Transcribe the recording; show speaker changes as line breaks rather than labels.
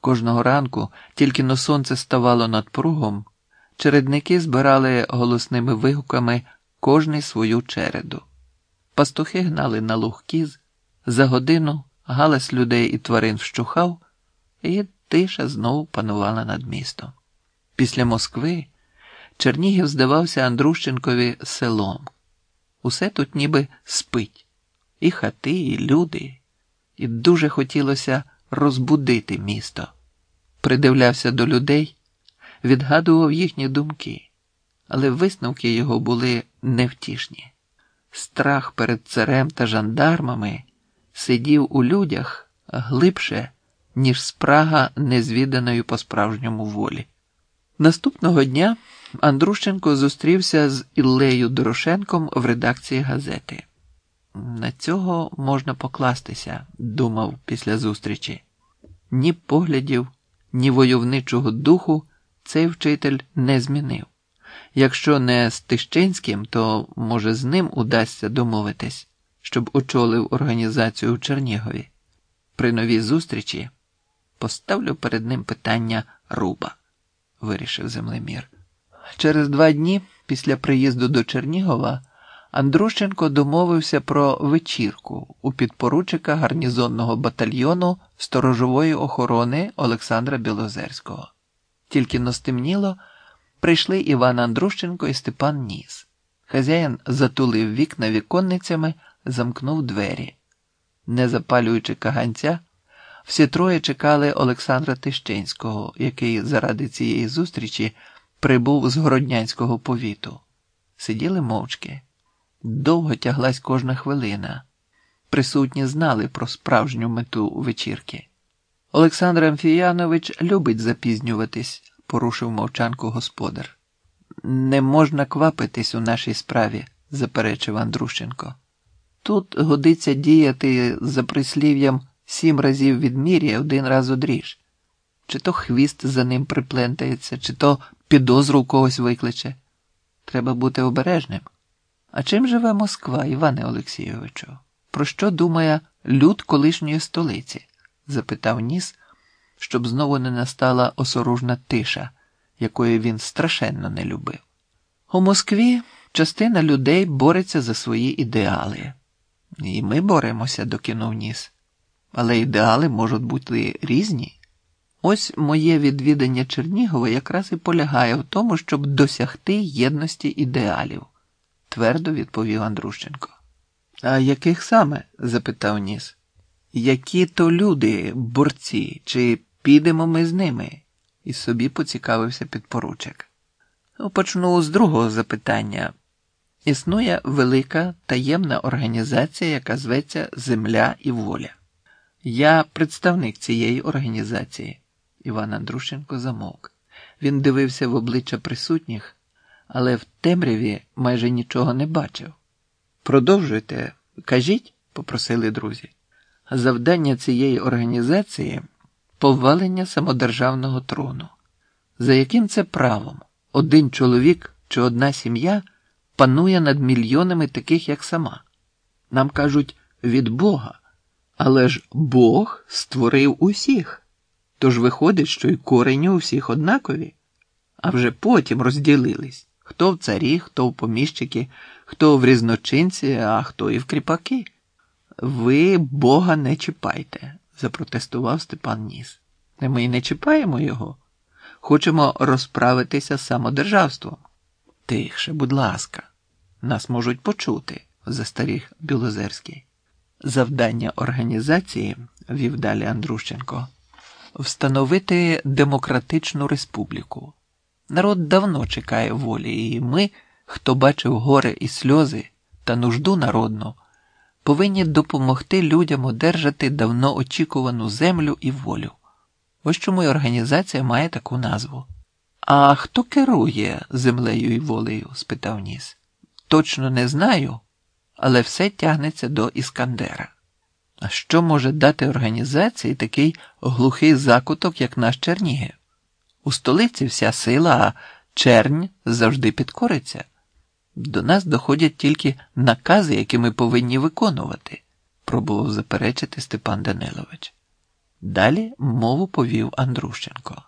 Кожного ранку, тільки но сонце ставало над пругом, чередники збирали голосними вигуками кожний свою череду. Пастухи гнали на луг кіз, за годину галас людей і тварин вщухав, і тиша знову панувала над містом. Після Москви Чернігів здавався Андрущенкові селом. Усе тут ніби спить, і хати, і люди, і дуже хотілося розбудити місто. Придивлявся до людей, відгадував їхні думки, але висновки його були невтішні. Страх перед царем та жандармами сидів у людях глибше, ніж спрага незвіданої по справжньому волі. Наступного дня Андрущенко зустрівся з Іллею Дорошенком в редакції газети. На цього можна покластися, думав після зустрічі. Ні поглядів, ні войовничого духу цей вчитель не змінив. Якщо не з Тищинським, то, може, з ним удасться домовитись, щоб очолив організацію у Чернігові. При новій зустрічі поставлю перед ним питання руба, вирішив землемір. Через два дні після приїзду до Чернігова Андрущенко домовився про вечірку у підпоручика гарнізонного батальйону сторожової охорони Олександра Білозерського. Тільки но стемніло, прийшли Іван Андрущенко і Степан Ніс. Хазяїн затулив вікна віконницями, замкнув двері. Не запалюючи каганця, всі троє чекали Олександра Тищенського, який заради цієї зустрічі прибув з городнянського повіту. Сиділи мовчки. Довго тяглась кожна хвилина. Присутні знали про справжню мету вечірки. Олександр Амфіянович любить запізнюватись, порушив мовчанку господар. Не можна квапитись у нашій справі, заперечив Андрущенко. Тут годиться діяти за прислів'ям сім разів відміряє, один раз одріж. Чи то хвіст за ним приплентається, чи то підозру у когось викличе. Треба бути обережним. А чим живе Москва, Іване Олексійовичу? Про що думає люд колишньої столиці? запитав ніс, щоб знову не настала осоружна тиша, якої він страшенно не любив. У Москві частина людей бореться за свої ідеали. І ми боремося, докинув ніс. Але ідеали можуть бути різні. Ось моє відвідання Чернігова якраз і полягає в тому, щоб досягти єдності ідеалів, твердо відповів Андрущенко. А яких саме? запитав Ніс. Які то люди, борці, чи підемо ми з ними? І собі поцікавився підпоручик. Ну, почну з другого запитання. Існує велика таємна організація, яка зветься Земля і воля. Я представник цієї організації. Іван Андрущенко замовк. Він дивився в обличчя присутніх, але в темряві майже нічого не бачив. Продовжуйте, кажіть, попросили друзі. Завдання цієї організації повалення самодержавного трону. За яким це правом один чоловік чи одна сім'я панує над мільйонами таких, як сама? Нам кажуть від Бога, але ж Бог створив усіх. Тож виходить, що й корені у всіх однакові, а вже потім розділились хто в царі, хто в поміщики, хто в різночинці, а хто і в кріпаки. Ви Бога не чіпайте, запротестував Степан Ніс. Ми не чіпаємо його. Хочемо розправитися з самодержавством. Тихше, будь ласка, нас можуть почути, застаріг Білозерський. Завдання організації, вів далі Андрущенко встановити демократичну республіку. Народ давно чекає волі, і ми, хто бачив горе і сльози та нужду народну, повинні допомогти людям одержати давно очікувану землю і волю. Ось чому й організація має таку назву. А хто керує землею і волею? спитав Ніс. Точно не знаю, але все тягнеться до Іскандера. А що може дати організації такий глухий закуток, як наш Чернігів? У столиці вся сила, а чернь завжди підкориться. До нас доходять тільки накази, які ми повинні виконувати, пробував заперечити Степан Данилович. Далі мову повів Андрущенко.